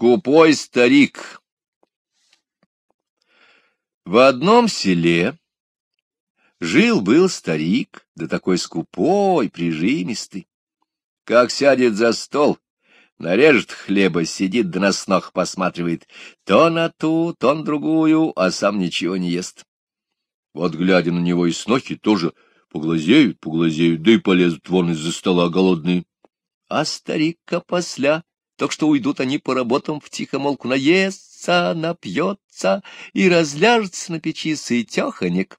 Скупой старик В одном селе жил-был старик, да такой скупой, прижимистый. Как сядет за стол, нарежет хлеба, сидит да на снох посматривает, то на ту, то на другую, а сам ничего не ест. Вот, глядя на него, и снохи тоже поглазеют, поглазеют, да и полезут вон из-за стола голодные. А старик-ка посля так что уйдут они по работам в тихомолку, наестся, напьется и разляжется на печи сытеханик.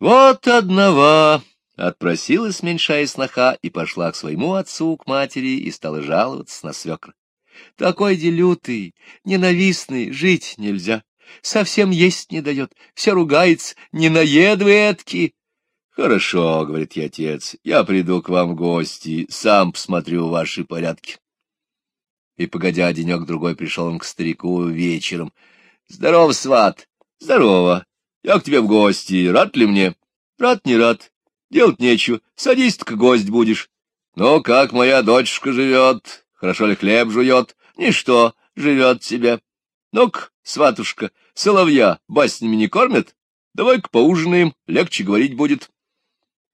Вот одного отпросилась меньшая сноха и пошла к своему отцу, к матери, и стала жаловаться на свекра. Такой делютый, ненавистный, жить нельзя, совсем есть не дает, все ругается, не наедвы этки. Хорошо, — говорит я отец, — я приду к вам в гости, сам посмотрю ваши порядки. И, погодя, денек-другой пришел он к старику вечером. — Здорово, сват! — Здорово! Я к тебе в гости. Рад ли мне? — Рад, не рад. Делать нечего. Садись-ка гость будешь. Ну, как моя дочка живет? Хорошо ли хлеб жует? Ничто, живет себе. Ну-ка, сватушка, соловья баснями не кормят? Давай-ка поужинаем, легче говорить будет.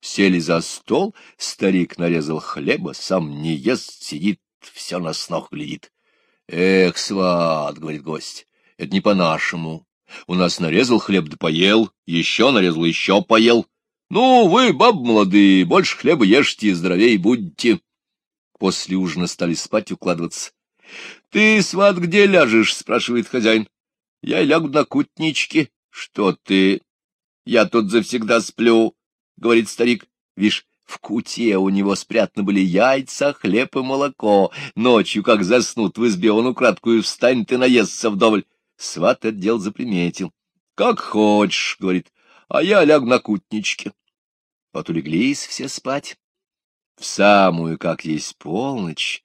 Сели за стол, старик нарезал хлеба, сам не ест, сидит, все на снох глядит. — Эх, сват, — говорит гость, — это не по-нашему. У нас нарезал хлеб да поел, еще нарезал, еще поел. Ну, вы, баб молодые, больше хлеба ешьте, здоровей будете. После ужина стали спать укладываться. — Ты, сват, где ляжешь? — спрашивает хозяин. — Я лягу на кутничке. — Что ты? — Я тут завсегда сплю, — говорит старик. — Вишь, в куте у него спрятаны были яйца, хлеб и молоко. Ночью, как заснут в избе, он украдкую встанет и наестся вдоволь. Сват отдел заприметил. — Как хочешь, — говорит, — а я лягу на кутничке. Вот улеглись все спать. В самую, как есть полночь,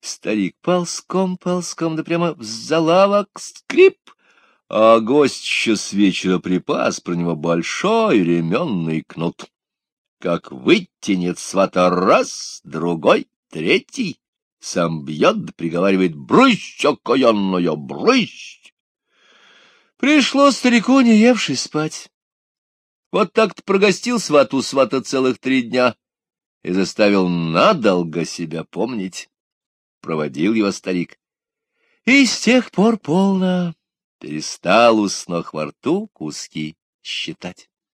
старик ползком-ползком, да прямо в залавок скрип, а гость еще с вечера припас про него большой ременный кнут как вытянет свата раз, другой, третий, сам бьет приговаривает «Брысь, окаянная, брысь!» Пришло старику, не евший спать. Вот так-то прогостил свату свата целых три дня и заставил надолго себя помнить. Проводил его старик. И с тех пор полно перестал у снох во рту куски считать.